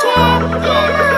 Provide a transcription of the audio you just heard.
champion.